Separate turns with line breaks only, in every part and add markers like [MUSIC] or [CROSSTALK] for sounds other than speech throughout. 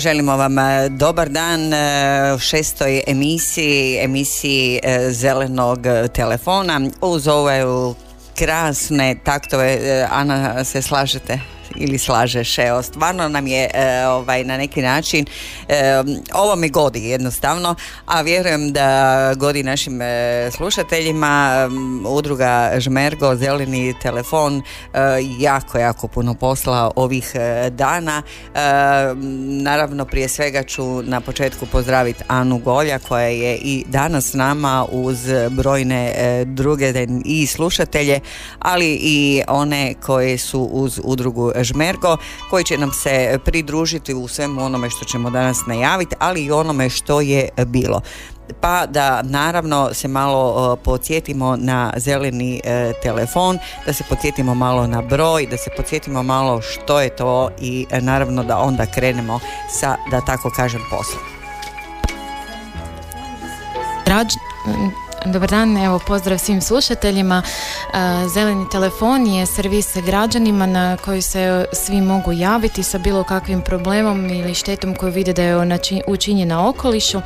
Želimo vam e, dobar dan e, u šestoj emisiji, emisiji e, Zelenog telefona. Uz ove krasne taktove, Ana, se slažete? Ili slažeš. Evo, stvarno nam je e, ovaj, na neki način e, ovo mi godi jednostavno, a vjerujem da godi našim e, slušateljima udruga Žmergo, zeleni telefon jako, jako puno posla ovih dana. Naravno, prije svega ću na početku pozdraviti Anu Golja koja je i danas s nama uz brojne druge i slušatelje, ali i one koje su uz udrugu Žmergo koji će nam se pridružiti u svemu onome što ćemo danas najaviti, ali i onome što je bilo pa da naravno se malo podsjetimo na zeleni e, telefon, da se podsjetimo malo na broj, da se podsjetimo malo što je to i e, naravno da onda krenemo sa, da tako kažem, poslom.
Dobar dan, evo pozdrav svim slušateljima. E, zeleni telefon je servis građanima na koji se svi mogu javiti sa bilo kakvim problemom ili štetom koju vide da je učinjena okolišu. E,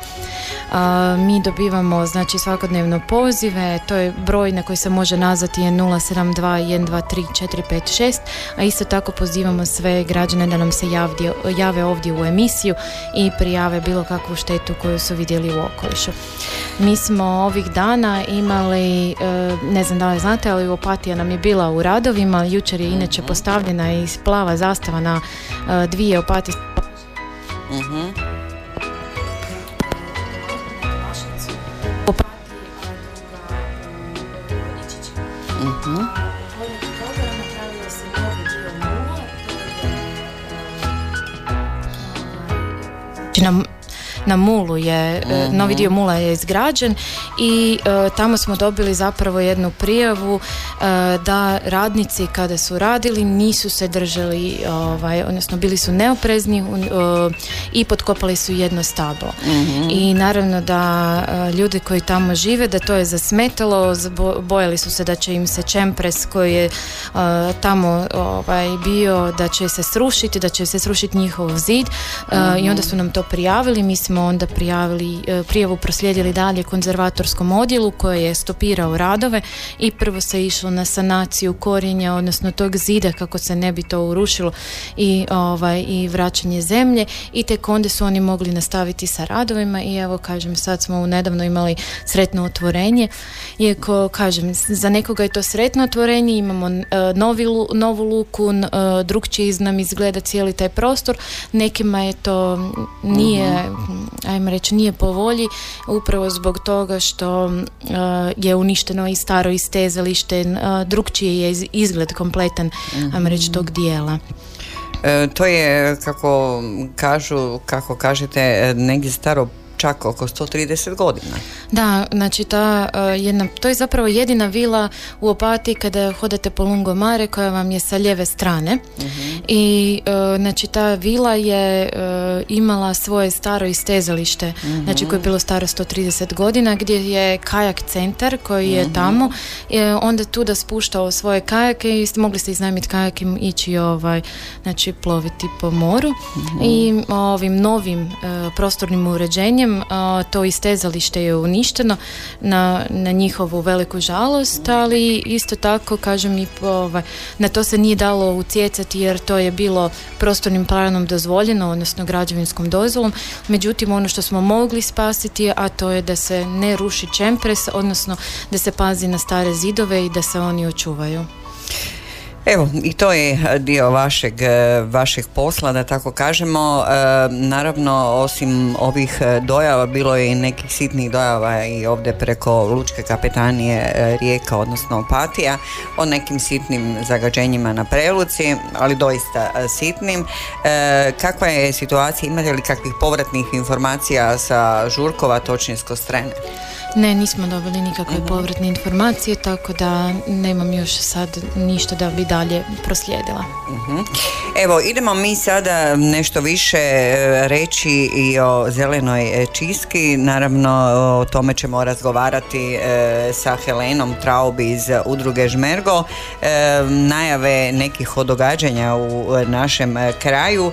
mi dobivamo znači svakodnevno pozive, to je broj na koji se može nazvati je 072 123 a isto tako pozivamo sve građane da nam se jave ovdje u emisiju i prijave bilo kakvu štetu koju su vidjeli u okolišu. Mi smo ovih dana dana imali, e, ne znam da li znate, ali Opatija nam je bila u radovima. Jučer je inače mhm. postavljena i plava zastava na e, dvije opatijske uh-huh. nam na Mulu je, mm novi dio Mula je izgrađen i e, tamo smo dobili zapravo jednu prijavu e, da radnici kada su radili nisu se držali, ovaj, odnosno bili su neoprezni i potkopali su jedno stablo. Mhm. I naravno da ljudi koji tamo žive, da to je zasmetalo, bojali su se da će im se čempres koji je tamo ovaj, bio, da će se srušiti, da će se srušiti njihov zid i onda su nam to prijavili, mi smo smo onda prijavili, e, prijavu proslijedili dalje konzervatorskom odjelu koji je stopirao radove i prvo se išlo na sanaciju korijenja, odnosno tog zida kako se ne bi to urušilo i, ovaj, i vraćanje zemlje i tek onda su oni mogli nastaviti sa radovima i evo kažem sad smo nedavno imali sretno otvorenje iako kažem za nekoga je to sretno otvorenje imamo e, novi, novu luku uh, drugčije nam izgleda cijeli taj prostor nekima je to nije mhm ajmo reći nije po volji upravo zbog toga što uh, je uništeno i staro istezalište, uh, drugčiji je izgled kompletan ajmo reći tog dijela.
E, to je kako kažu, kako kažete, negdje staro čak oko 130 godina.
Da, znači ta uh, jedna, to je zapravo jedina vila u Opati kada hodate po Lungomare koja vam je sa lijeve strane mhm. i uh, znači ta vila je uh, imala svoje staro istezalište, uh znači koje je bilo staro 130 godina gdje je kajak centar koji je mhm. tamo je onda tu da spuštao svoje kajake i mogli ste iznajmiti kajak i ići ovaj, znači ploviti po moru i ovim novim prostornim uređenjem to istezalište je uništeno na, na njihovu veliku žalost, ali isto tako kažem i ovaj, na to se nije dalo utjecati jer to je bilo prostornim planom dozvoljeno, odnosno građevinskom dozvolom. Međutim, ono što smo mogli spasiti, a to je da se ne ruši čempres, odnosno da se pazi na stare zidove i da se oni očuvaju.
Evo, i to je dio vašeg, vašeg posla, da tako kažemo. E, naravno, osim ovih dojava, bilo je i nekih sitnih dojava i ovdje preko Lučke kapetanije e, Rijeka, odnosno Opatija, o nekim sitnim zagađenjima na preluci, ali doista e, sitnim. Kakva je situacija, imate li kakvih povratnih informacija sa Žurkova, točnije s Kostrene?
Ne, nismo dobili nikakve povratne informacije, tako da nemam još sad ništa da bi dalje proslijedila.
Mhm. Evo, idemo mi sada nešto više e, reći i o zelenoj e, čiski. Naravno, o tome ćemo razgovarati e, sa Helenom Traubi iz udruge Žmergo. Najave nekih od događanja u našem kraju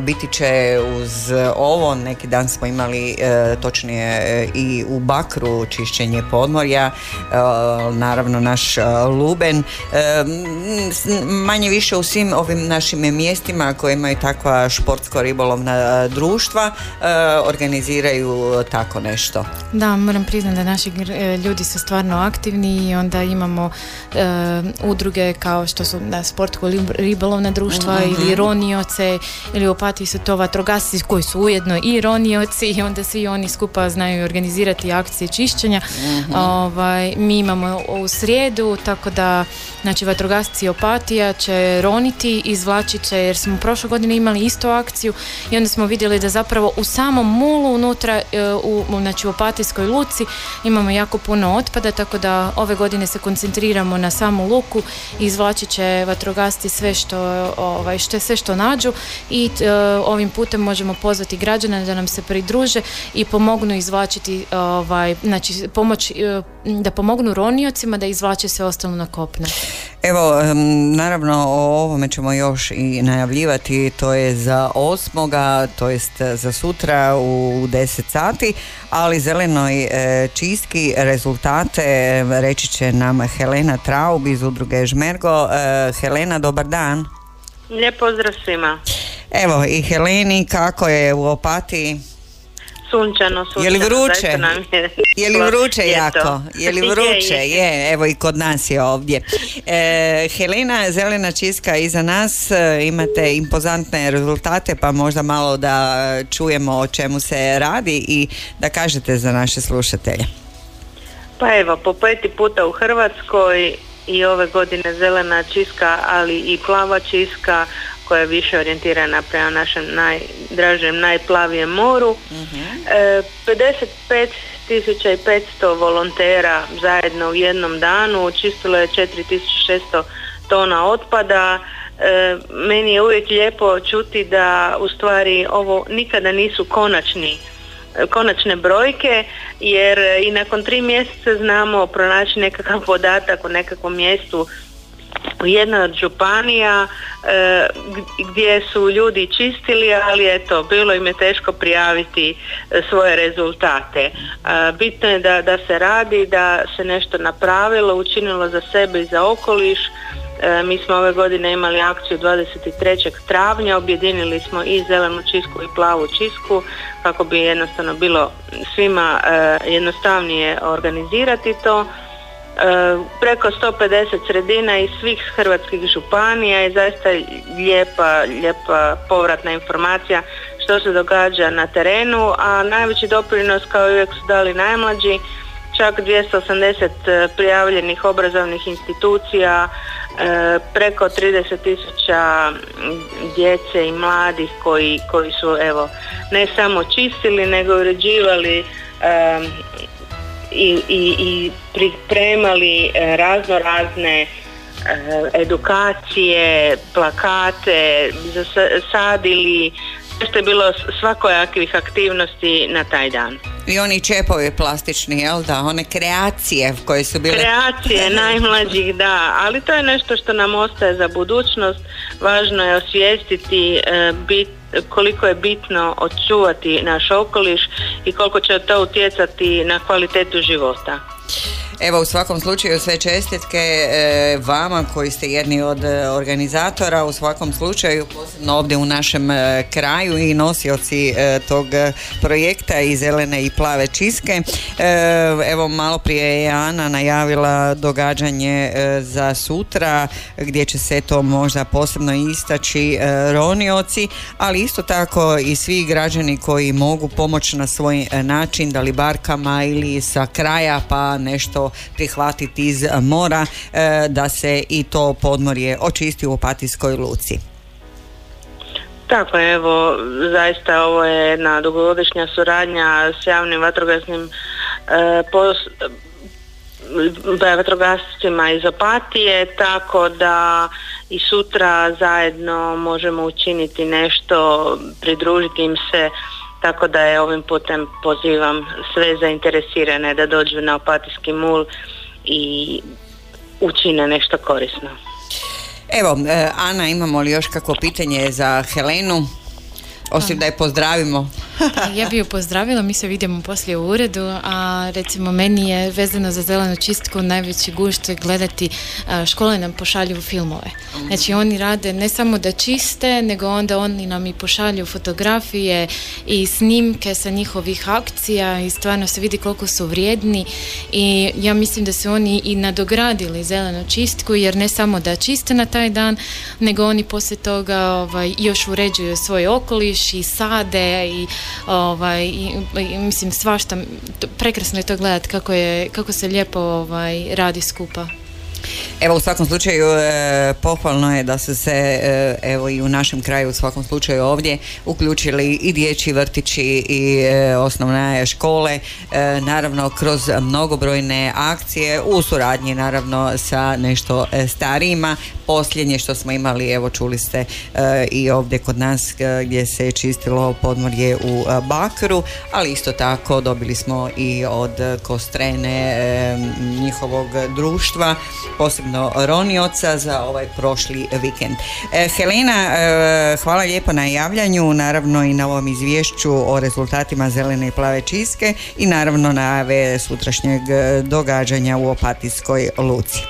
biti će uz ovo. Neki dan smo imali točnije i u Bakru čišćenje podmorja, e, naravno naš e, Luben, e, manje više u svim ovim našim mjestima koje imaju takva športsko-ribolovna društva organiziraju tako nešto.
Da, moram priznati da naši ljudi su stvarno aktivni i onda imamo udruge kao što su da, sportsko-ribolovna društva mhm. ili ronioce ili u su to vatrogasci koji su ujedno i ronioci i onda svi oni skupa znaju organizirati akcije čišćenja. Mhm. Ovaj, mi imamo u srijedu, tako da znači vatrogasci Opatija će roniti, izvlačit će jer smo prošle godine imali istu akciju i onda smo vidjeli da zapravo u samom mulu unutra e, u, znači u Opatijskoj luci imamo jako puno otpada, tako da ove godine se koncentriramo na samu luku i izvlačit će vatrogasci sve što, ovaj, što, sve što nađu i e, ovim putem možemo pozvati građane da nam se pridruže i pomognu izvlačiti ovaj, znači pomoć, e, da pomognu roniocima da izvlače sve ostalo na kopne.
Evo, naravno o ovome ćemo još i najavljivati, to je za osmoga, to jest za sutra u 10 sati, ali zelenoj e, čistki rezultate reći će nam Helena Traub iz udruge Žmergo. E, Helena, dobar dan.
Lijep pozdrav svima.
Evo i Heleni, kako je u Opatiji?
Sunčano, sunčano.
Je li vruće? Je, li vruće jako? [LAUGHS] Je li vruće? Je, evo i kod nas je ovdje. E, Helena, zelena čiska iza nas, e, imate impozantne rezultate, pa možda malo da čujemo o čemu se radi i da kažete za naše slušatelje.
Pa evo, po peti puta u Hrvatskoj i ove godine zelena čiska, ali i plava čiska koja je više orijentirana prema našem najdražem, najplavijem moru. Uh-huh. E, 55.500 volontera zajedno u jednom danu, očistilo je 4.600 tona otpada. E, meni je uvijek lijepo čuti da u stvari ovo nikada nisu konačni konačne brojke jer i nakon tri mjeseca znamo pronaći nekakav podatak u nekakvom mjestu u jednoj od županija e, gdje su ljudi čistili, ali eto, bilo im je teško prijaviti e, svoje rezultate. E, bitno je da, da se radi, da se nešto napravilo, učinilo za sebe i za okoliš. Mi smo ove godine imali akciju 23. travnja, objedinili smo i zelenu čisku i plavu čisku kako bi jednostavno bilo svima jednostavnije organizirati to. E, preko 150 sredina iz svih hrvatskih županija i zaista lijepa, lijepa povratna informacija što se događa na terenu, a najveći doprinos kao i uvijek su dali najmlađi, čak 280 prijavljenih obrazovnih institucija, preko 30 tisuća djece i mladih koji, koji su evo ne samo čistili nego uređivali i, i, i pripremali razno razne edukacije, plakate, sadili, što je bilo svakojakih aktivnosti na taj dan.
I oni čepovi plastični, jel da? One kreacije koje su bile...
Kreacije [LAUGHS] najmlađih, da. Ali to je nešto što nam ostaje za budućnost. Važno je osvijestiti e, bit, koliko je bitno očuvati naš okoliš i koliko će to utjecati na kvalitetu života.
Evo u svakom slučaju sve čestitke e, vama koji ste jedni od e, organizatora u svakom slučaju posebno ovdje u našem e, kraju i nosioci tog projekta i zelene i plave čiske. Evo malo prije je Ana najavila događanje za sutra gdje će se to možda posebno istaći ronioci, ali isto tako i svi građani koji mogu pomoći na svoj način da li barkama ili sa kraja pa nešto prihvatiti iz mora e, da se i to podmorje očisti u Opatijskoj luci.
Tako je, evo, zaista ovo je jedna dugogodišnja suradnja s javnim vatrogasnim e, vatrogascima iz Opatije, tako da i sutra zajedno možemo učiniti nešto, pridružiti im se tako da je ovim putem pozivam sve zainteresirane da dođu na opatijski mul i učine nešto korisno.
Evo, e, Ana, imamo li još kako pitanje za Helenu? Osim da je pozdravimo. [LAUGHS]
ja bi ju pozdravila, mi se vidimo poslije u uredu, a recimo meni je vezano za zelenu čistku najveći gušt gledati škole nam pošalju filmove. Znači oni rade ne samo da čiste, nego onda oni nam i pošalju fotografije i snimke sa njihovih akcija i stvarno se vidi koliko su vrijedni i ja mislim da su oni i nadogradili zelenu čistku jer ne samo da čiste na taj dan, nego oni poslije toga ovaj, još uređuju svoj okoliš i sade i ovaj, i, mislim svašta, prekrasno je to gledati kako, je, kako se lijepo ovaj, radi skupa.
Evo u svakom slučaju e, pohvalno je da su se e, evo i u našem kraju u svakom slučaju ovdje uključili i dječji vrtići i e, osnovne škole naravno kroz mnogobrojne akcije u suradnji naravno sa nešto starijima. Posljednje što smo imali evo čuli ste i ovdje kod nas gdje se čistilo podmorje u Bakru ali isto tako dobili smo i od Kostrene njihovog društva posebno ronioca za ovaj prošli vikend. E, Helena, e, hvala lijepo na javljanju, naravno i na ovom izvješću o rezultatima zelene i plave čiske i naravno najave sutrašnjeg događanja u Opatijskoj luci.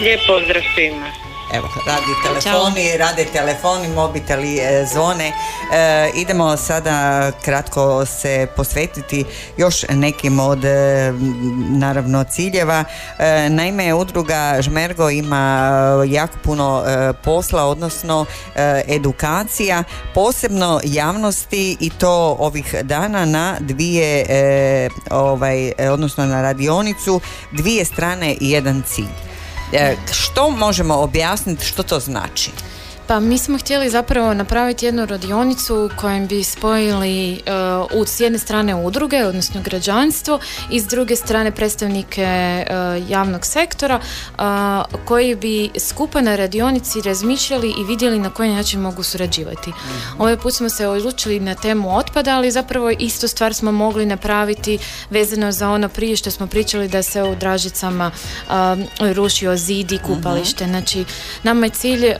Lijep pozdrav svima.
Evo, radi telefoni, rade telefoni, mobiteli, e, zone. E, idemo sada kratko se posvetiti još nekim od e, naravno ciljeva. naime, udruga Žmergo ima jako puno posla, odnosno edukacija, posebno javnosti i to ovih dana na dvije, ovaj, odnosno na radionicu, dvije strane i jedan cilj. E, što možemo objasniti što to znači?
Pa mi smo htjeli zapravo napraviti jednu radionicu u kojem bi spojili uh, s jedne strane udruge, odnosno građanstvo i s druge strane predstavnike uh, javnog sektora uh, koji bi skupa na radionici razmišljali i vidjeli na koji način mogu surađivati. mm Ovaj put smo se odlučili na temu otpada, ali zapravo isto stvar smo mogli napraviti vezano za ono prije što smo pričali da se u Dražicama rušio zid i kupalište. mm Znači, nama je cilj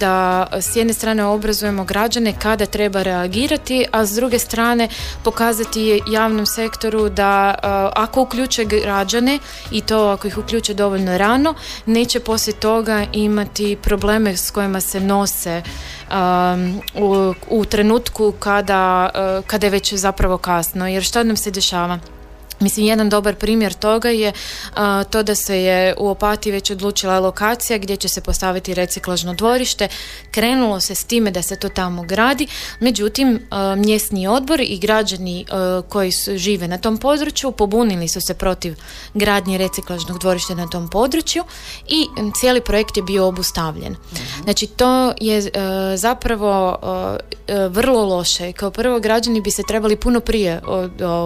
da da s jedne strane obrazujemo građane kada treba reagirati, a s druge strane pokazati javnom sektoru da e, ako uključe građane i to ako ih uključe dovoljno rano, neće poslije toga imati probleme s kojima se nose um, u, u trenutku kada, uh, kada je već zapravo kasno. Jer što nam se dešava? Mislim, jedan dobar primjer toga je to da se je u Opati već odlučila lokacija gdje će se postaviti reciklažno dvorište. Krenulo se s time da se to tamo gradi, međutim, mjesni odbor i građani koji su, žive na tom području pobunili su se protiv gradnje reciklažnog dvorišta na tom području i cijeli projekt je bio obustavljen. Mhm. Znači, to je zapravo vrlo loše. Kao prvo, građani bi se trebali puno prije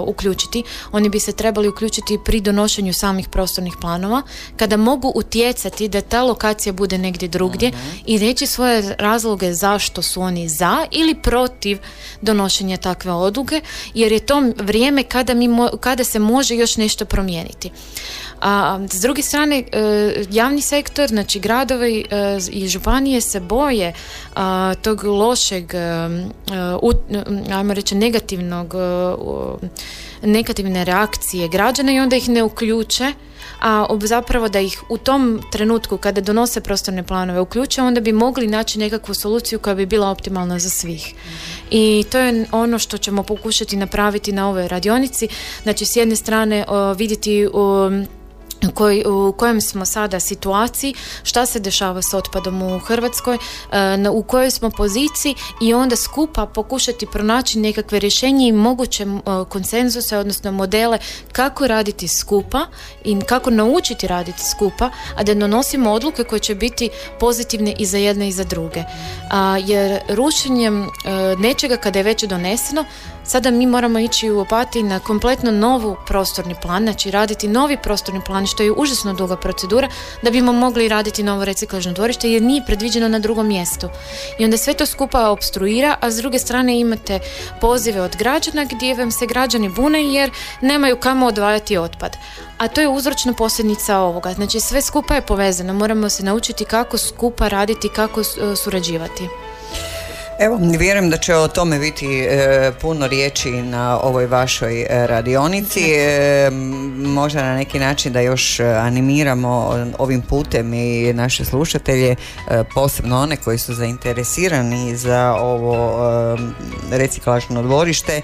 uključiti. Oni bi se trebali uključiti pri donošenju samih prostornih planova, kada mogu utjecati da ta lokacija bude negdje drugdje mhm. i reći svoje razloge zašto su oni za ili protiv donošenja takve odluke, jer je to vrijeme kada, mi kada se može još nešto promijeniti. A s druge strane, e, javni sektor, znači gradovi e, i županije se boje tog lošeg, e, ajmo reći negativnog negativne reakcije građana i onda ih ne uključe a zapravo da ih u tom trenutku kada donose prostorne planove uključe, onda bi mogli naći nekakvu soluciju koja bi bila optimalna za svih. I to je ono što ćemo pokušati napraviti na ovoj radionici. Znači, s jedne strane vidjeti koji, u kojem smo sada situaciji, šta se dešava s otpadom u Hrvatskoj, e, u kojoj smo poziciji i onda skupa pokušati pronaći nekakve rješenje i moguće e, konsenzuse, odnosno modele kako raditi skupa i kako naučiti raditi skupa, a da donosimo odluke koje će biti pozitivne i za jedne i za druge. jer rušenjem e, nečega kada je već doneseno, sada mi moramo ići u opati na kompletno novu prostorni plan, znači raditi novi prostorni plan što je užasno duga procedura da bimo mogli raditi novo reciklažno dvorište jer nije predviđeno na drugom mjestu. I onda sve to skupa obstruira, a s druge strane imate pozive od građana gdje vam se građani bune jer nemaju kamo odvajati otpad. A to je uzročna posljedica ovoga. Znači sve skupa je povezano. Moramo se naučiti kako skupa raditi, kako surađivati.
Evo, vjerujem da će o tome biti e, puno riječi na ovoj vašoj e, radionici. E, možda na neki način da još animiramo ovim putem i naše slušatelje, posebno one koji su zainteresirani za ovo reciklažno dvorište,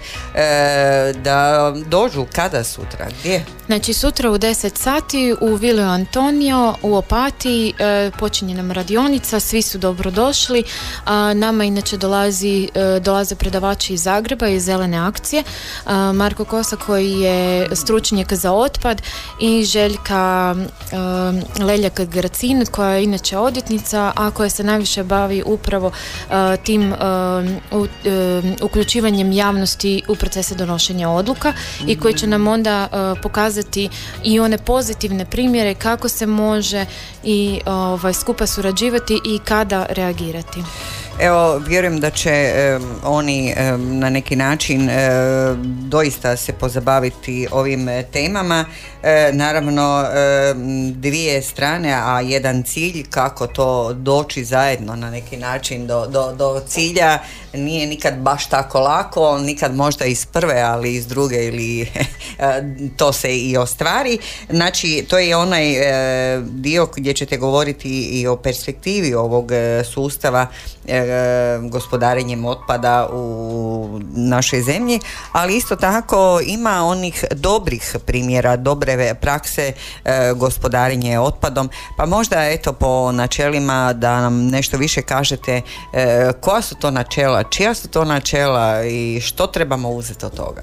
da dođu kada sutra, gdje?
Znači sutra u 10 sati u Vilio Antonio u Opati počinje nam radionica, svi su dobrodošli. Nama inače dolazi, e, dolaze predavači iz Zagreba iz Zelene akcije e, Marko Kosa koji je stručnjak za otpad i Željka e, Leljak Gracin koja je inače odjetnica a koja se najviše bavi upravo tim uključivanjem javnosti u procese donošenja odluka i koji će nam onda pokazati i one pozitivne primjere kako se može i ovaj, skupa surađivati i kada reagirati.
Evo, vjerujem da će oni na neki način doista se pozabaviti ovim temama. E, naravno, dvije strane, a jedan cilj kako to doći zajedno na neki način do, do, do cilja nije nikad baš tako lako, nikad možda iz prve, ali iz druge ili [LAUGHS] to se i ostvari. Znači, to je onaj dio gdje ćete govoriti i o perspektivi ovog e, sustava gospodarenjem otpada u našoj zemlji, ali isto tako ima onih dobrih primjera, dobre prakse gospodarenje otpadom, pa možda eto po načelima da nam nešto više kažete koja su to načela, čija su to načela i što trebamo uzeti od toga?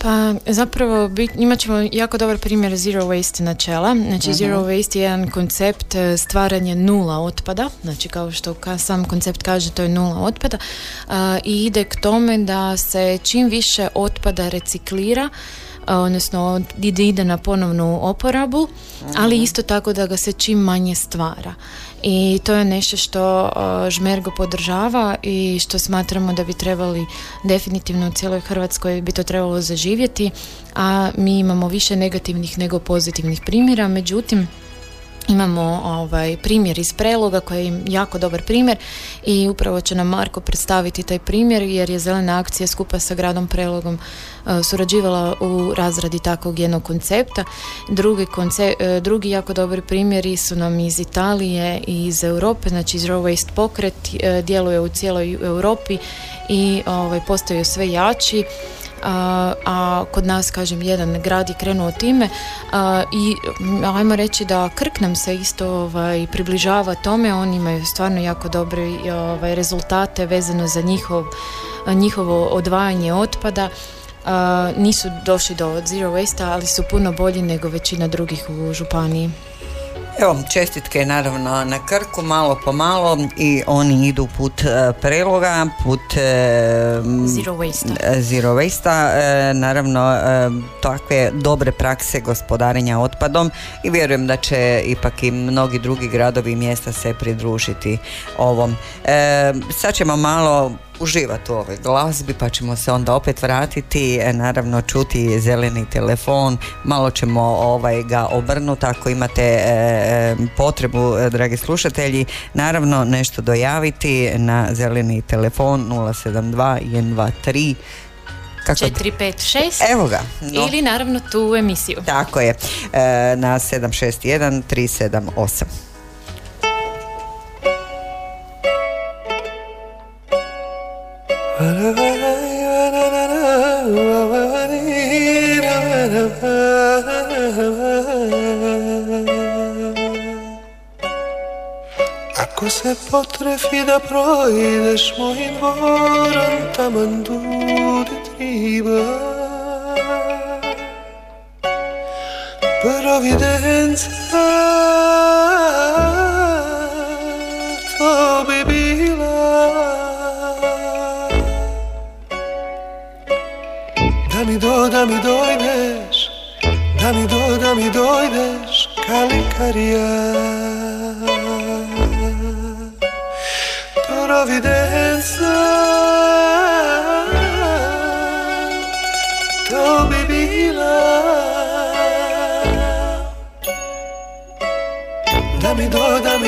Pa zapravo imat ćemo jako dobar primjer zero waste načela. Znači zero waste je jedan koncept e, stvaranja nula otpada, znači kao što sam koncept kaže to je nula otpada i ide k tome da se čim više otpada reciklira odnosno ide na ponovnu oporabu, ali mhm. isto tako da ga se čim manje stvara i to je nešto što Žmergo podržava i što smatramo da bi trebali definitivno u cijeloj Hrvatskoj bi to trebalo zaživjeti, a mi imamo više negativnih nego pozitivnih primjera, međutim Imamo ovaj primjer iz preloga koji je jako dobar primjer i upravo će nam Marko predstaviti taj primjer jer je Zelena akcija skupa sa gradom prelogom e, surađivala u razradi takvog jednog koncepta. Drugi, konce, e, drugi jako dobri primjeri su nam iz Italije i iz Europe, znači Zero Waste pokret e, djeluje u cijeloj Europi i ovaj, postaju sve jači a, kod nas, kažem, jedan grad je krenuo time i ajmo reći da Krk nam se isto ovaj, približava tome, oni imaju stvarno jako dobre ovaj, rezultate vezano za njihov, njihovo odvajanje otpada. nisu došli do zero waste ali su puno bolji nego većina drugih u županiji.
Evo, čestitke naravno na Krku, malo po malo i oni idu put e, preloga, put
e, Zero Waste.
E, zero waste naravno takve dobre prakse gospodarenja otpadom i vjerujem da će ipak i mnogi drugi gradovi i mjesta se pridružiti ovom. Sad ćemo malo uživati u ovoj glazbi pa ćemo se onda opet vratiti e, naravno čuti zeleni telefon. Malo ćemo ovaj ga obrnuti ako imate e, e, potrebu dragi slušatelji. Naravno nešto dojaviti na zeleni telefon 072 123
kako... 456
Evo ga
ili naravno tu emisiju.
Tako je na 761 378
Ako se potrefi da projdeš mojim dvorom taman dudi triba. Providenca Da mi do, da mi dojdeš Da mi do, da mi dojdeš Kalikarija provvidenza to bi bila da mi do, da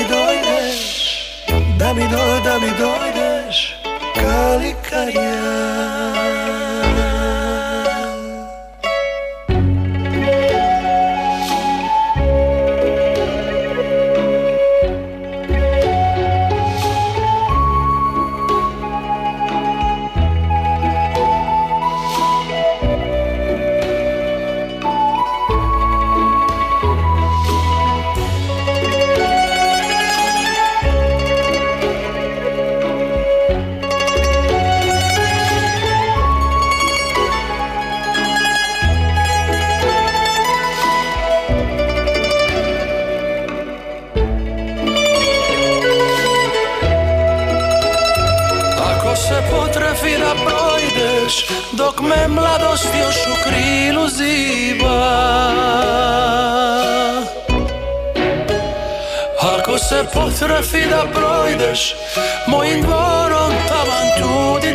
me mladost još u krilu ziba. Ako se potrefi da projdeš mojim dvorom tavan tudi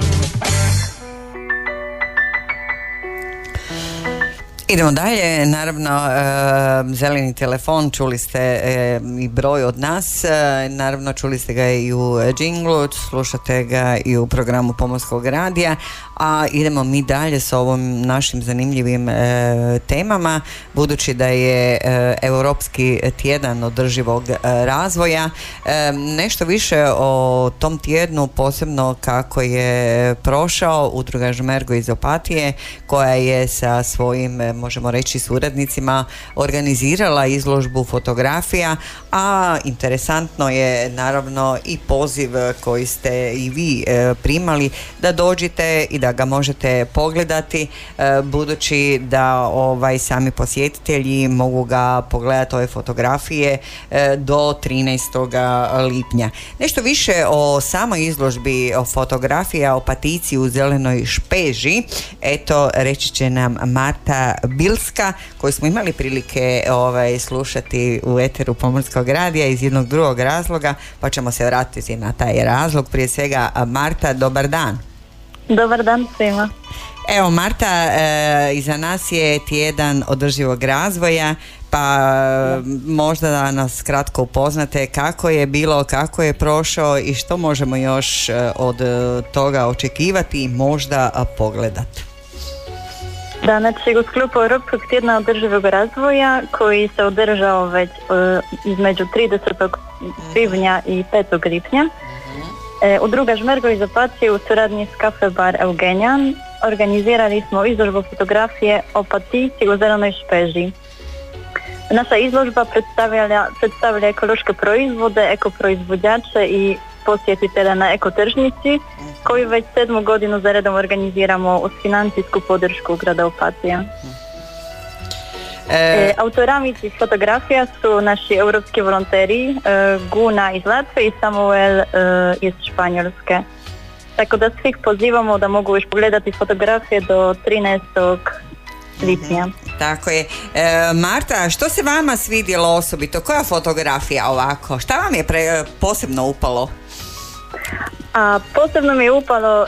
Idemo dalje, naravno e, zeleni telefon, čuli ste e, i broj od nas, e, naravno čuli ste ga i u džinglu, slušate ga i u programu Pomorskog radija, a idemo mi dalje s ovom našim zanimljivim e, temama, budući da je e, Europski tjedan održivog e, razvoja. Nešto više o tom tjednu, posebno kako je prošao udruga Žmergo iz Opatije, koja je sa svojim, možemo reći, suradnicima organizirala izložbu fotografija, a interesantno je naravno i poziv koji ste i vi primali da dođite i da ga možete pogledati e, budući da ovaj sami posjetitelji mogu ga pogledati ove fotografije e, do 13. lipnja. Nešto više o samoj izložbi o fotografija o patici u zelenoj špeži eto reći će nam Marta Bilska koju smo imali prilike ovaj, slušati u Eteru Pomorskog radija iz jednog drugog razloga pa ćemo se vratiti na taj razlog prije svega Marta dobar dan
Dobar dan svima.
Evo Marta, e, iza nas je tjedan održivog razvoja, pa možda da nas kratko upoznate kako je bilo, kako je prošao i što možemo još e, od toga očekivati i možda pogledati.
Da, znači u sklopu Europskog tjedna održivog razvoja koji se održao već e, između 30. svibnja i 5. lipnja E, udruga Žmergo iz Opacije u suradnji s Kafe Bar Eugenijan organizirali smo izložbu fotografije o patici u zelenoj špeži. Naša izložba predstavlja, predstavlja ekološke proizvode, ekoproizvođače i posjetitelja na ekotržnici koju već sedmu godinu za redom organiziramo uz financijsku podršku grada Opatija. E, e, autorami tih fotografija su naši europski volonteri e, Guna iz Latve i Samuel e, iz Španjolske. Tako da svih pozivamo da mogu još pogledati fotografije do 13. lipnja. Mhm,
tako je. Marta, što se vama svidjelo osobito? Koja fotografija ovako? Šta vam je posebno upalo?
A posebno mi je upalo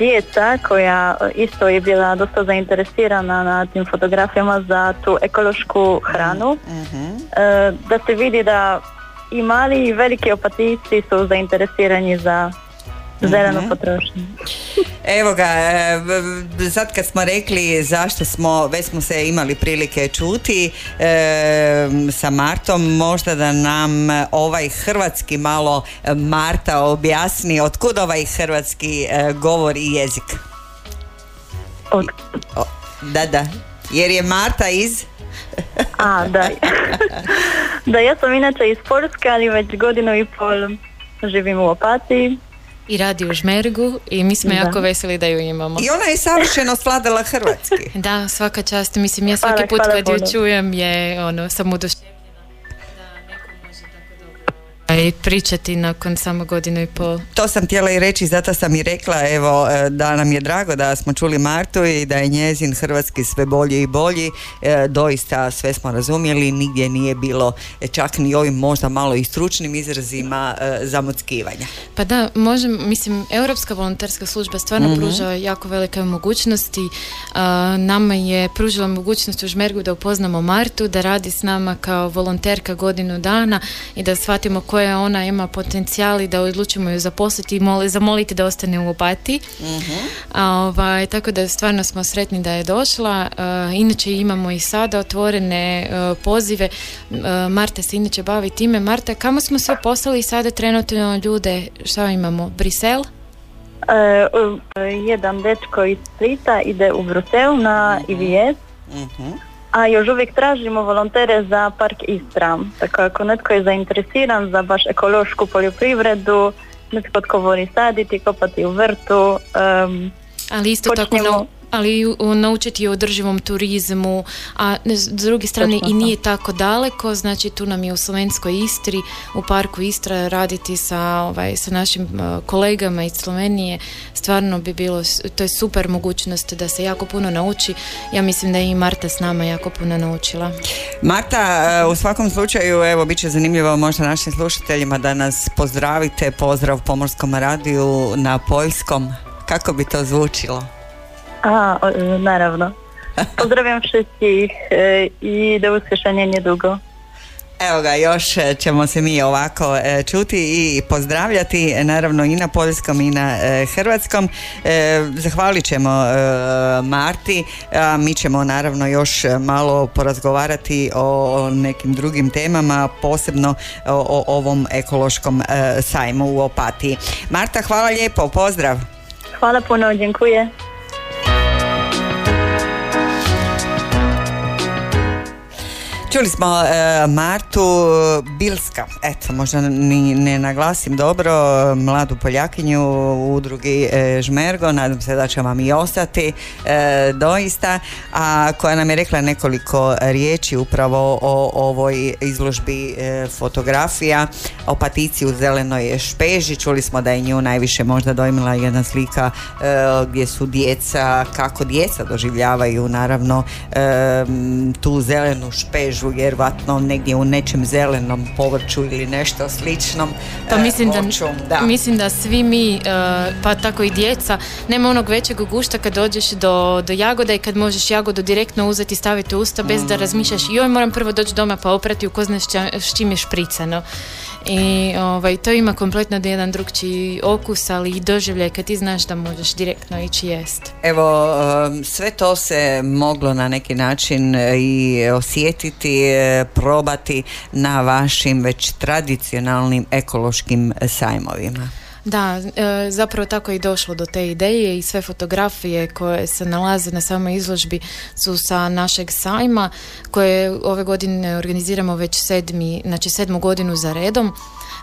djeca koja isto je bila dosta zainteresirana na tim fotografijama za tu ekološku hranu. Mhm. E, da se vidi da i mali i veliki opatici su zainteresirani za zelenu mhm. potrošnju.
Evo ga, e, sad kad smo rekli zašto smo, već smo se imali prilike čuti e, sa Martom, možda da nam ovaj hrvatski malo Marta objasni otkud ovaj hrvatski e, govor i jezik.
Od...
da, da, jer je Marta iz...
A, da. [LAUGHS] da, ja sam inače iz Polske, ali već godinu i pol živim u Opatiji
i radi u Žmergu i mi smo jako veseli da ju imamo.
I ona je savršeno sladala hrvatski.
da, svaka čast. Mislim, ja svaki put kad ju čujem je ono, sam udošćena i pričati nakon samo godinu i pol.
To sam htjela i reći, zato sam i rekla evo e, da nam je drago da smo čuli Martu i da je njezin hrvatski sve bolji i bolji. E, doista sve smo razumjeli, nigdje nije bilo e, čak ni ovim možda malo i stručnim izrazima zamockivanja.
Pa da, možem, mislim, Europska volonterska služba stvarno mm pruža jako velike mogućnosti. nama je pružila mogućnost u Žmergu da upoznamo Martu, da radi s nama kao volonterka godinu dana i da shvatimo koje koje ona ima potencijal i da odlučimo ju zaposliti i moli, zamoliti da ostane u opati. uh ovaj, tako da stvarno smo sretni da je došla. inače imamo i sada otvorene pozive. Marta se inače bavi time. Marta, kamo smo sve poslali sada trenutno ljude? Šta imamo? Brisel?
E, jedan dečko iz Splita ide u Brusel na IVS. uh a još uvijek tražimo volontere za Park Istra. Tako ako netko je zainteresiran za baš ekološku poljoprivredu, netko tko voli saditi, kopati u vrtu. Um,
Ali isto tako ali naučiti o održivom turizmu, a s druge strane i nije tako daleko, znači tu nam je u Slovenskoj Istri, u parku Istra raditi sa, ovaj, sa našim kolegama iz Slovenije, stvarno bi bilo, to je super mogućnost da se jako puno nauči, ja mislim da je i Marta s nama jako puno naučila.
Marta, e, u svakom slučaju, evo, bit će zanimljivo možda našim slušateljima da nas pozdravite, pozdrav Pomorskom radiju na Poljskom, kako bi to zvučilo?
A, naravno. [LAUGHS] Pozdrawiam wszystkich e, i do usłyszenia niedługo.
Evo ga, još e, ćemo se mi ovako e, čuti i pozdravljati, naravno i na poljskom i na hrvatskom. Zahvalit ćemo Marti, a mi ćemo naravno još malo porazgovarati o nekim drugim temama, posebno o ovom ekološkom sajmu u Opatiji. Marta, hvala lijepo, pozdrav.
Hvala puno, dziękuję.
Čuli smo e, Martu Bilska, eto možda ni, ne naglasim dobro, mladu Poljakinju u udrugi e, Žmergo, nadam se da će vam i ostati e, doista, a koja nam je rekla nekoliko riječi upravo o ovoj izložbi fotografija o patici u zelenoj špeži. Čuli smo da je nju najviše možda dojmila jedna slika gdje su djeca, kako djeca doživljavaju naravno tu zelenu špežu kažu vjerojatno negdje u nečem zelenom povrću ili nešto sličnom
pa mislim da, da, mislim da svi mi e, pa tako i djeca nema onog većeg gušta kad dođeš do, do jagoda i kad možeš jagodu direktno uzeti i staviti u usta bez da mm. razmišljaš joj moram prvo doći doma pa oprati u ko znaš s čim je špricano i ovaj, to ima kompletno jedan drugčiji okus, ali i doživljaj kad ti znaš da možeš direktno ići jest.
Evo, sve to se moglo na neki način e, i osjetiti, e, probati na vašim već tradicionalnim ekološkim sajmovima.
Da, e, zapravo tako je i došlo do te ideje i sve fotografije koje se nalaze na samoj izložbi su sa našeg sajma koje ove godine organiziramo već sedmi, znači sedmu godinu za redom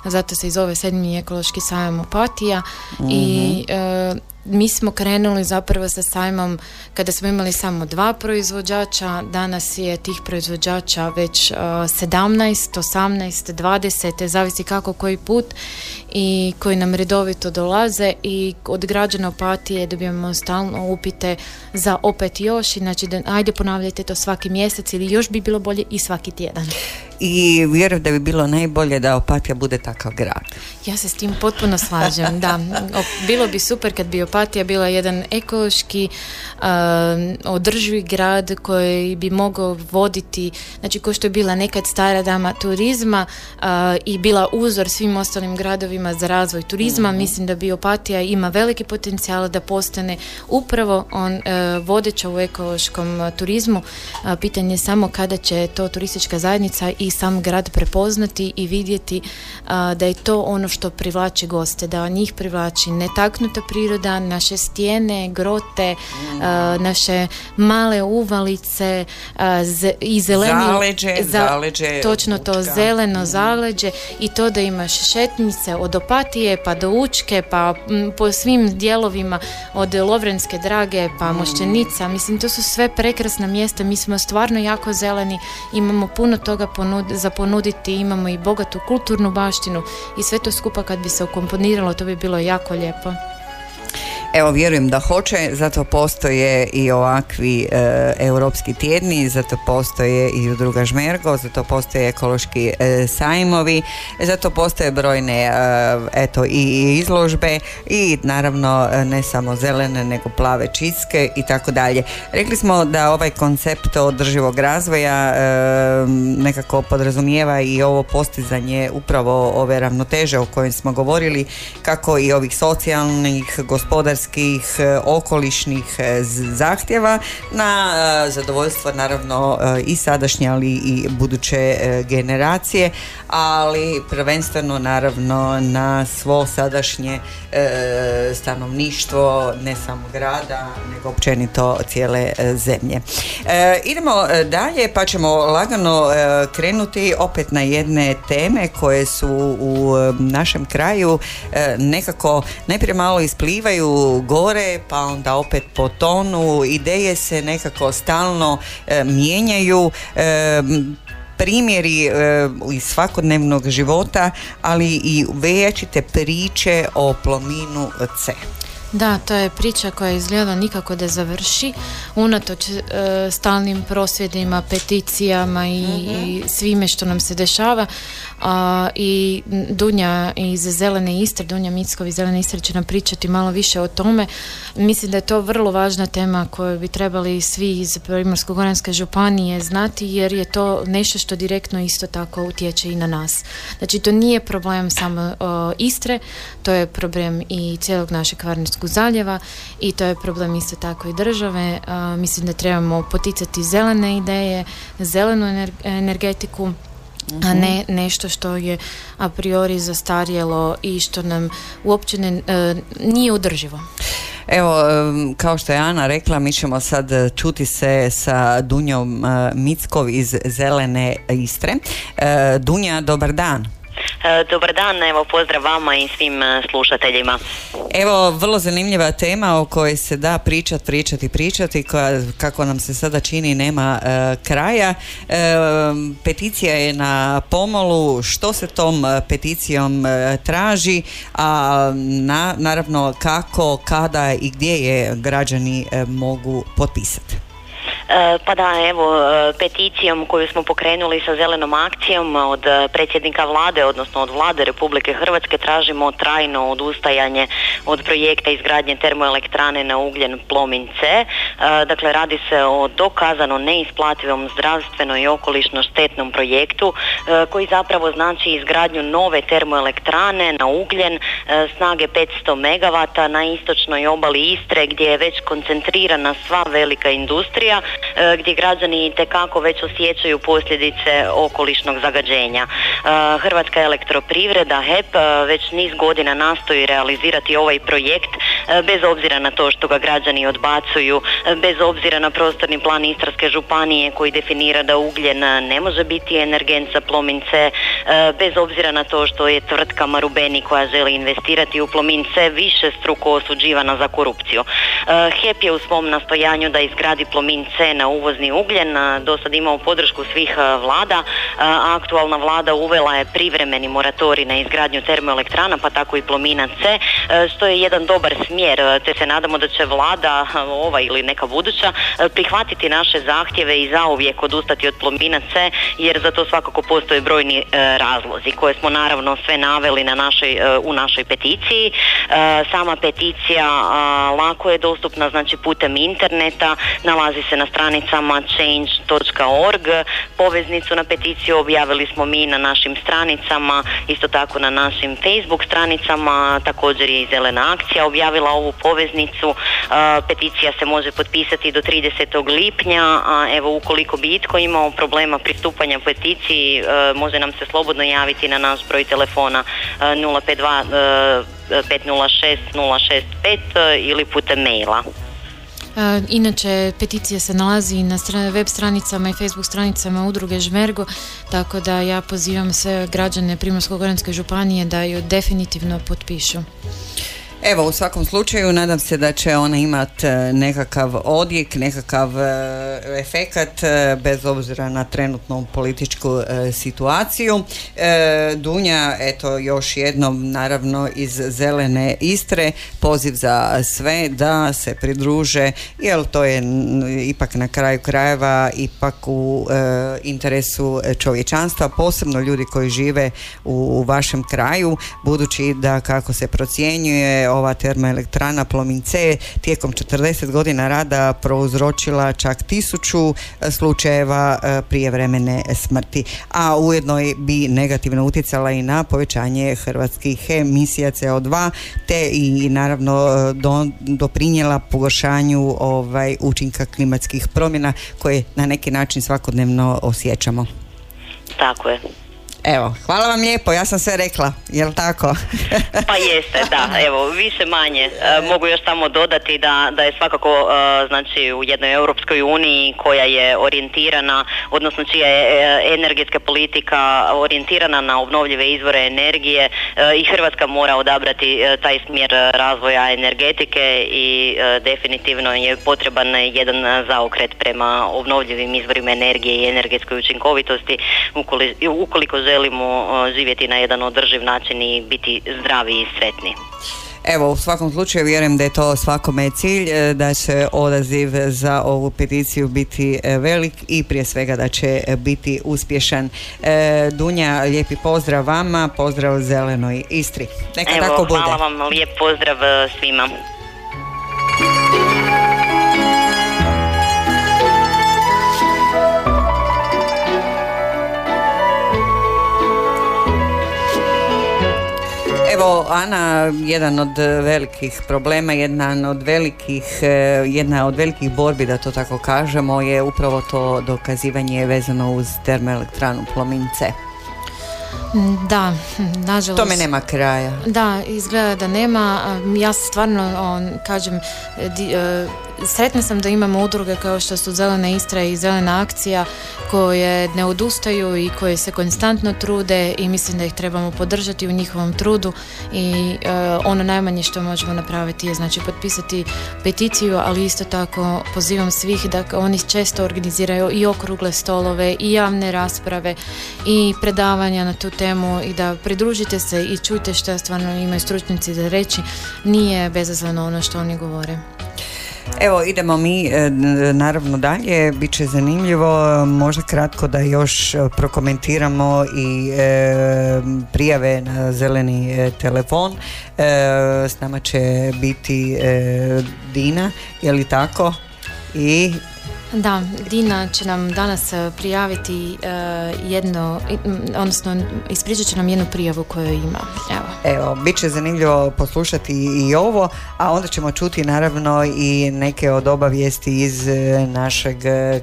zato se i zove sedmi ekološki sajam Opatija i mhm. e, mi smo krenuli zapravo sa sajmom kada smo imali samo dva proizvođača, danas je tih proizvođača već uh, 17, 18, 20, zavisi kako koji put i koji nam redovito dolaze i od građana opatije dobijamo stalno upite za opet još, znači da ajde ponavljajte to svaki mjesec ili još bi bilo bolje i svaki tjedan.
I vjerujem da bi bilo najbolje da Opatija bude takav grad.
Ja se s tim potpuno slažem, da. Bilo bi super kad bi Opatija bila jedan ekološki održivi grad koji bi mogao voditi, znači ko što je bila nekad stara dama turizma i bila uzor svim ostalim gradovima za razvoj turizma, mhm. mislim da bi Opatija ima veliki potencijal da postane upravo on e, vodeća u ekološkom turizmu. pitanje je samo kada će to turistička zajednica i sam grad prepoznati i vidjeti da je to ono što privlači goste, da njih privlači netaknuta priroda, naše stijene, grote, mm. naše male uvalice i zeleni
zaleđe, zaleđe
točno to zeleno mm. zaleđe i to da imaš šetnice od opatije pa do učke pa po svim dijelovima od Lovrenske drage pa mm. mošćenica mislim to su sve prekrasna mjesta mi smo stvarno jako zeleni imamo puno toga za ponuditi imamo i bogatu kulturnu baštinu i sve to skupa kad bi se ukomponiralo to bi bilo jako lijepo
Evo, vjerujem da hoće, zato postoje i ovakvi e, europski tjedni, zato postoje i udruga Žmergo, zato postoje ekološki e, sajmovi, zato postoje brojne e, eto i izložbe i naravno ne samo zelene nego plave čiske i tako dalje. Rekli smo da ovaj koncept održivog razvoja nekako podrazumijeva i ovo postizanje upravo ove ravnoteže o kojim smo govorili, kako i ovih socijalnih, gospodarskih E, okolišnih e, zahtjeva na e, zadovoljstvo naravno i sadašnje ali i buduće generacije ali prvenstveno naravno na svo sadašnje stanovništvo ne samo grada nego općenito cijele zemlje. Idemo dalje pa ćemo lagano krenuti opet na jedne teme koje su u našem kraju nekako najprije malo isplivaju gore pa onda opet po tonu ideje se nekako stalno e, mijenjaju e, primjeri e, iz svakodnevnog života ali i večite priče o plominu C.
Da, to je priča koja izgleda nikako da završi, unatoč e, stalnim prosvjedima, peticijama i, mhm. svime što nam se dešava. A, i Dunja iz Zelene Istre, Dunja Mickovi iz Zelene Istre će nam pričati malo više o tome. Mislim da je to vrlo važna tema koju bi trebali svi iz Primorsko-goranske županije znati jer je to nešto što direktno isto tako utječe i na nas. Znači to nije problem samo Istre, to je problem i cijelog našeg Kvarnerskog zaljeva i to je problem isto tako i države. mislim da trebamo poticati zelene ideje, zelenu energetiku, a ne mhm. nešto što je a priori zastarjelo i što nam uopće ne, e, nije održivo.
Evo, kao što je Ana rekla, mi ćemo sad čuti se sa Dunjom e, Mickov iz Zelene Istre. E, Dunja, dobar dan.
E, dobar dan, evo pozdrav vama i svim e, slušateljima.
Evo, vrlo zanimljiva tema o kojoj se da pričati, pričati, pričati, koja, kako nam se sada čini nema e, kraja. peticija je na pomolu, što se tom peticijom traži, a naravno kako, kada i gdje je građani mogu potpisati.
E, pa da, evo, e, peticijom koju smo pokrenuli sa zelenom akcijom od e, predsjednika vlade, odnosno od vlade Republike Hrvatske, tražimo trajno odustajanje od projekta izgradnje termoelektrane na ugljen Plomin C. Dakle, radi se o dokazano neisplativom zdravstveno i okolišno štetnom projektu koji zapravo znači izgradnju nove termoelektrane na ugljen snage 500 MW na istočnoj obali Istre gdje je već koncentrirana sva velika industrija E, gdje građani tekako već osjećaju posljedice okolišnog zagađenja. E, Hrvatska elektroprivreda HEP e, već niz godina nastoji realizirati ovaj projekt bez obzira na to što ga građani odbacuju, bez obzira na prostorni plan Istarske županije koji definira da ugljen ne može biti energent za Plomin C, bez obzira na to što je tvrtka Marubeni koja želi investirati u Plomin C više struko osuđivana za korupciju. HEP je u svom nastojanju da izgradi Plomin C na uvozni ugljen. Do sad imao podršku svih vlada. Aktualna vlada uvela je privremeni moratorij na izgradnju termoelektrana, pa tako i Plomina C, što je jedan dobar smjer, te se nadamo da će vlada, [LAUGHS] ova ili neka buduća, prihvatiti naše zahtjeve i zauvijek odustati od Plomina C, jer za to svakako postoje brojni razlozi koje smo naravno sve naveli na našoj, u našoj peticiji. Sama peticija lako je dostupna znači putem interneta, nalazi se na stranicama change.org. Poveznicu na peticiju objavili smo mi na našim stranicama, isto tako na našim Facebook stranicama, također je i Zelena akcija objavila ovu poveznicu. Peticija se može potpisati do 30. lipnja, a evo ukoliko bi itko imao problema pristupanja peticiji, može nam se slobodno javiti na naš broj telefona 052 506 065 ili putem maila.
E, inače, peticija se nalazi na web stranicama i Facebook stranicama udruge Žmergo, tako da ja pozivam sve građane Primorsko-goranske županije da ju definitivno potpišu.
Evo, u svakom slučaju nadam se da će ona imati e, nekakav odjek, nekakav e, efekat e, bez obzira na trenutnu političku situaciju. Dunja, eto još jednom naravno iz Zelene Istre, poziv za sve da se pridruže, jer to je ipak na kraju krajeva ipak u interesu čovječanstva, posebno ljudi koji žive u vašem kraju, budući da kako se procjenjuje ova termoelektrana Plomin C tijekom 40 godina rada prouzročila čak tisuću e, slučajeva e, prijevremene smrti, a ujedno bi negativno utjecala i na povećanje hrvatskih emisija CO2 te i naravno e, do, doprinjela pogoršanju ovaj, učinka klimatskih promjena koje na neki način svakodnevno osjećamo.
Tako je.
Evo, hvala vam lijepo, ja sam sve rekla, jel tako? [LAUGHS]
pa jeste, da, evo, više manje. E, mogu još samo dodati da, da je svakako e, znači u jednoj Europskoj uniji koja je orijentirana, odnosno čija je e, energetska politika orijentirana na obnovljive izvore energije i Hrvatska mora odabrati taj smjer razvoja energetike i definitivno je potreban jedan zaokret prema obnovljivim izvorima energije i energetskoj učinkovitosti ukoliko želimo živjeti na jedan održiv način i biti zdravi i sretni.
Evo, u svakom slučaju vjerujem da je to svakome cilj, e, da će odaziv za ovu peticiju biti e, velik i prije svega da će biti uspješan. E, Dunja, lijepi pozdrav vama, pozdrav Zelenoj Istri. Neka
Evo,
tako bude.
hvala vam, lijep pozdrav e, svima.
Evo, Ana, jedan od velikih problema, jedan od velikih, e, jedna od velikih borbi, da to tako kažemo, je upravo to dokazivanje vezano uz termoelektranu Plomince.
Da, nažalost.
Tome nema kraja.
Da, izgleda da nema. Ja stvarno, on, kažem, e, di- e, sretna sam da imamo udruge kao što su Zelena Istra i Zelena akcija koje ne odustaju i koje se konstantno trude i mislim da ih trebamo podržati u njihovom trudu i e, ono najmanje što možemo napraviti je znači potpisati peticiju, ali isto tako pozivam svih da oni često organiziraju i okrugle stolove i javne rasprave i predavanja na tu temu i da pridružite se i čujte što stvarno imaju stručnjaci za reći. Nije bezazleno ono što oni govore.
Evo, idemo mi e, naravno dalje, bit će zanimljivo, možda kratko da još e, prokomentiramo i e, prijave na zeleni e, telefon. E, s nama će biti e, Dina, je li tako? I
Da, Dina će nam danas e, prijaviti e, jedno, odnosno ispričat će nam jednu prijavu koju ima. Evo.
Evo, bit će zanimljivo poslušati i ovo, a onda ćemo čuti naravno i neke od obavijesti iz e, našeg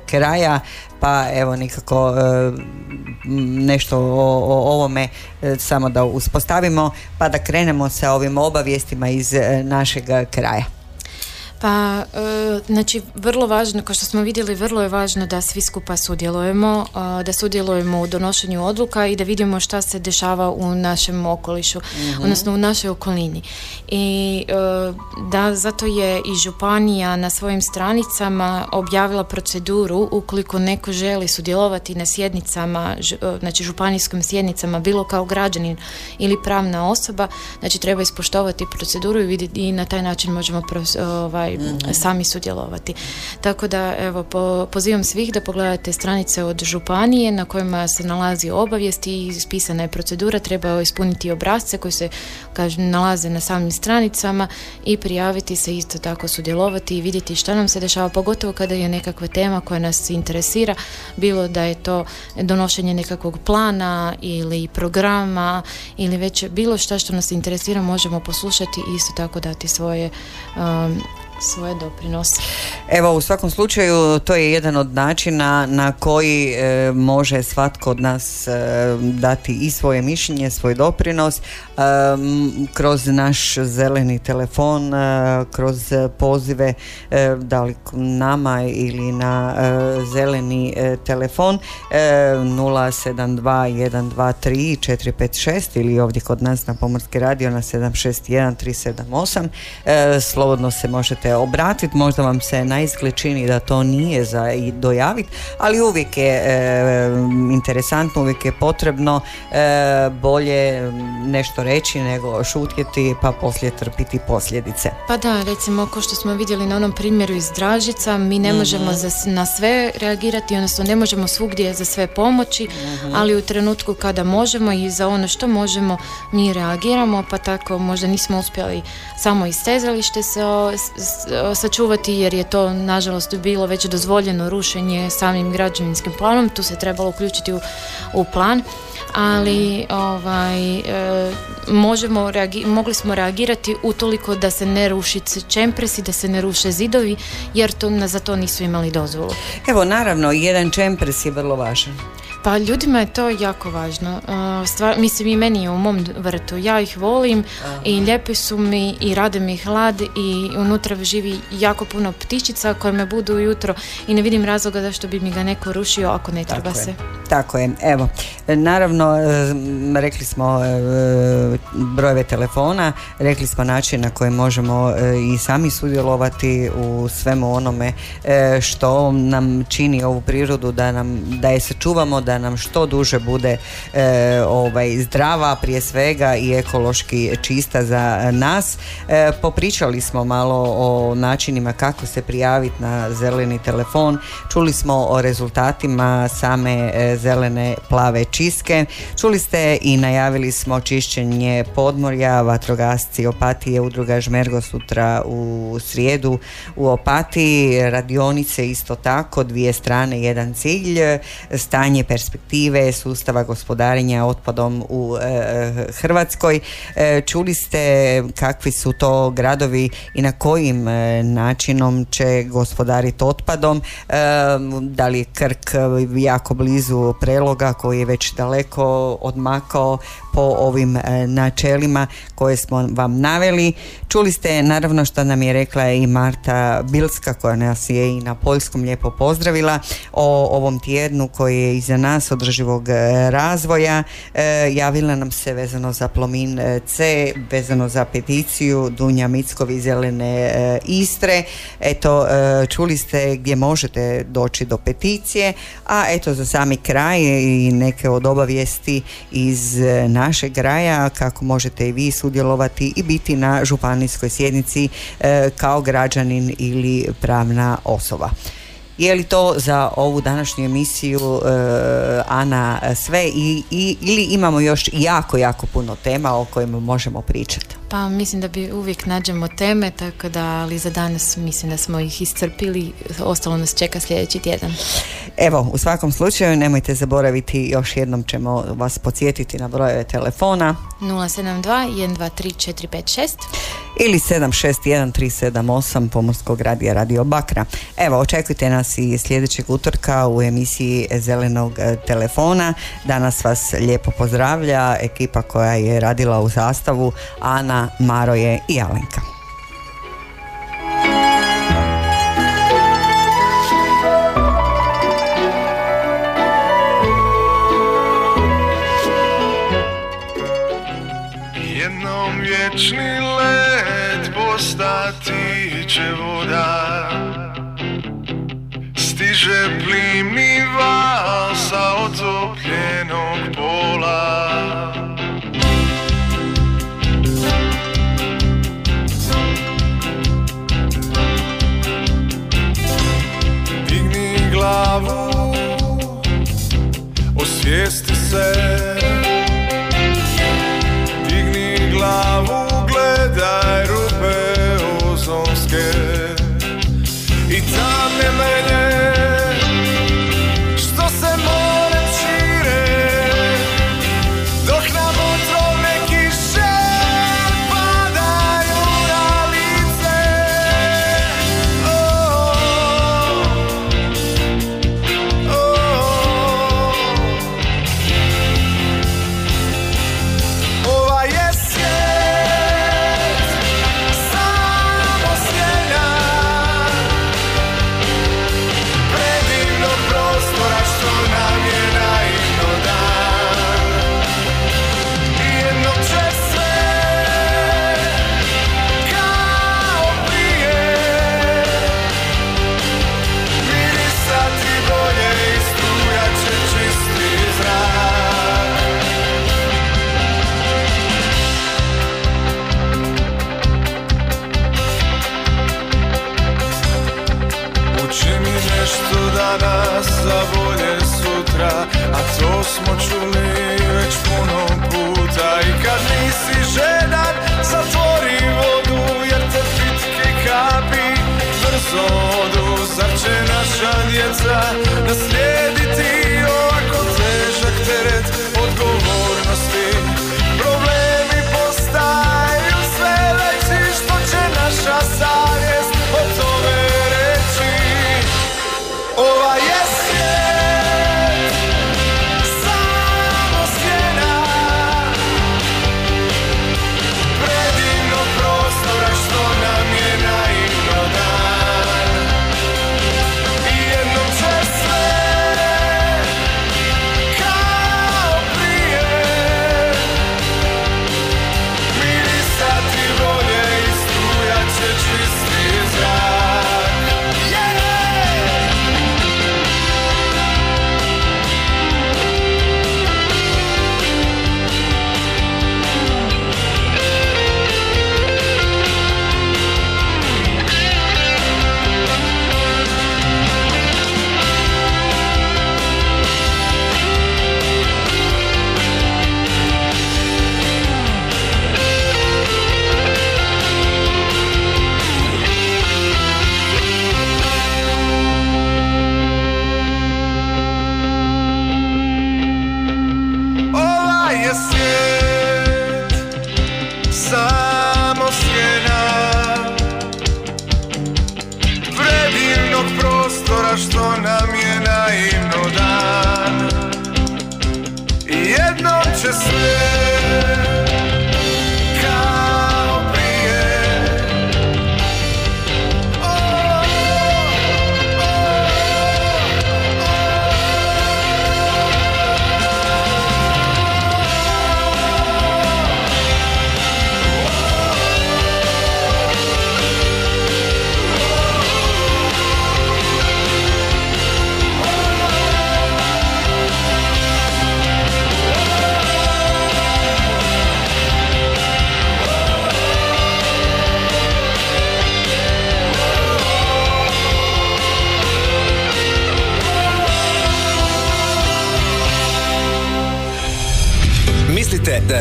kraja, pa evo nikako nešto o, o ovome samo da uspostavimo, pa da krenemo sa ovim obavijestima iz našeg kraja.
Pa, e, znači, vrlo važno, kao što smo vidjeli, vrlo je važno da svi skupa sudjelujemo, a, da sudjelujemo u donošenju odluka i da vidimo šta se dešava u našem okolišu, odnosno u našoj okolini. I e, da, zato je i županija na svojim stranicama objavila proceduru ukoliko neko želi sudjelovati na sjednicama, e, znači županijskim sjednicama, bilo kao građanin ili pravna osoba, znači treba ispoštovati proceduru i vidjeti i na taj način možemo pros- ovaj, sami sudjelovati. Tako da, evo, po, pozivam svih da pogledate stranice od županije na kojima se nalazi obavijest i ispisana je procedura, treba ispuniti obrasce koji se kažem, nalaze na samim stranicama i prijaviti se isto tako sudjelovati i vidjeti šta nam se dešava, pogotovo kada je nekakva tema koja nas interesira, bilo da je to donošenje nekakvog plana ili programa ili već bilo šta što nas interesira možemo poslušati i isto tako dati svoje um, svoje doprinose.
Evo, u svakom slučaju to je jedan od načina na koji e, može svatko od nas e, dati i svoje mišljenje, svoj doprinos e, kroz naš zeleni telefon, e, kroz pozive e, da li nama ili na e, zeleni telefon e, 072 123 ili ovdje kod nas na Pomorski radio na 761 378 e, slobodno se možete obratiti, možda vam se na izgled čini da to nije za i dojaviti, ali uvijek je e, interesantno, uvijek je potrebno e, bolje nešto reći nego šutjeti pa poslije trpiti posljedice.
Pa da, recimo, kao što smo vidjeli na onom primjeru iz Dražica, mi ne možemo za, na sve reagirati, odnosno ne možemo svugdje za sve pomoći, ali u trenutku kada možemo i za ono što možemo, mi reagiramo, pa tako možda nismo uspjeli samo istezalište se sačuvati, jer je to, nažalost, bilo već dozvoljeno rušenje samim građevinskim planom, tu se trebalo uključiti u, u plan, ali ovaj, e, možemo reagi- mogli smo reagirati utoliko da se ne ruši čempres i da se ne ruše zidovi jer to, na- za to nisu imali dozvolu.
Evo, naravno, jedan čempres je vrlo važan.
Pa ljudima je to jako važno. Stvar, mislim i meni je u mom vrtu. Ja ih volim i lijepi su mi i rade mi hlad i unutra živi jako puno ptičica koje me budu ujutro i ne vidim razloga zašto bi mi ga neko rušio ako ne treba
Tako
se.
je. Tako je, evo. Naravno, e, rekli smo e, brojeve telefona, rekli smo način na koji možemo e, i sami sudjelovati u svemu onome što nam čini ovu prirodu, da, nam, da je sačuvamo, da da nam što duže bude e, ovaj, zdrava prije svega i ekološki čista za nas. E, popričali smo malo o načinima kako se prijaviti na zeleni telefon. Čuli smo o rezultatima same e, zelene plave čiske. Čuli ste i najavili smo čišćenje podmorja, vatrogasci Opatije, udruga Žmergo sutra u srijedu u Opatiji, radionice isto tako, dvije strane, jedan cilj, stanje perspektive sustava gospodarenja otpadom u e, Hrvatskoj. E, čuli ste kakvi su to gradovi i na kojim e, načinom će gospodariti otpadom, da li je Krk jako blizu preloga koji je već daleko odmakao po ovim načelima koje smo vam naveli. Čuli ste naravno što nam je rekla i Marta Bilska koja nas je i na Poljskom lijepo pozdravila o ovom tjednu koji je iza nas održivog e, razvoja. E, javila nam se vezano za Plomin e, C, vezano za peticiju Dunja Mickovi zelene Istre. Eto, čuli ste gdje možete doći do peticije, a eto za sami kraj i neke od obavijesti iz našeg kraja kako možete i vi sudjelovati i biti na županijskoj sjednici kao građanin ili pravna osoba. Je li to za ovu današnju emisiju uh, Ana sve i, i, ili imamo još jako, jako puno tema o kojima možemo pričati?
Pa mislim da bi uvijek nađemo teme, tako da ali za danas mislim da smo ih iscrpili, ostalo nas čeka sljedeći tjedan.
Evo, u svakom slučaju nemojte zaboraviti, još jednom ćemo vas podsjetiti na brojeve telefona.
072 123 456
ili 761378 Pomorskog radija Radio Bakra. Evo, očekujte nas i sljedećeg utorka u emisiji Zelenog e, telefona. Danas vas lijepo pozdravlja ekipa koja je radila u sastavu Ana, Maroje i Alenka.
teče voda Stiže plimni val sa otopljenog pola esquecer.
esse jeito.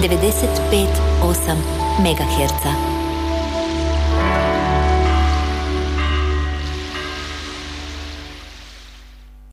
95,8 MHz.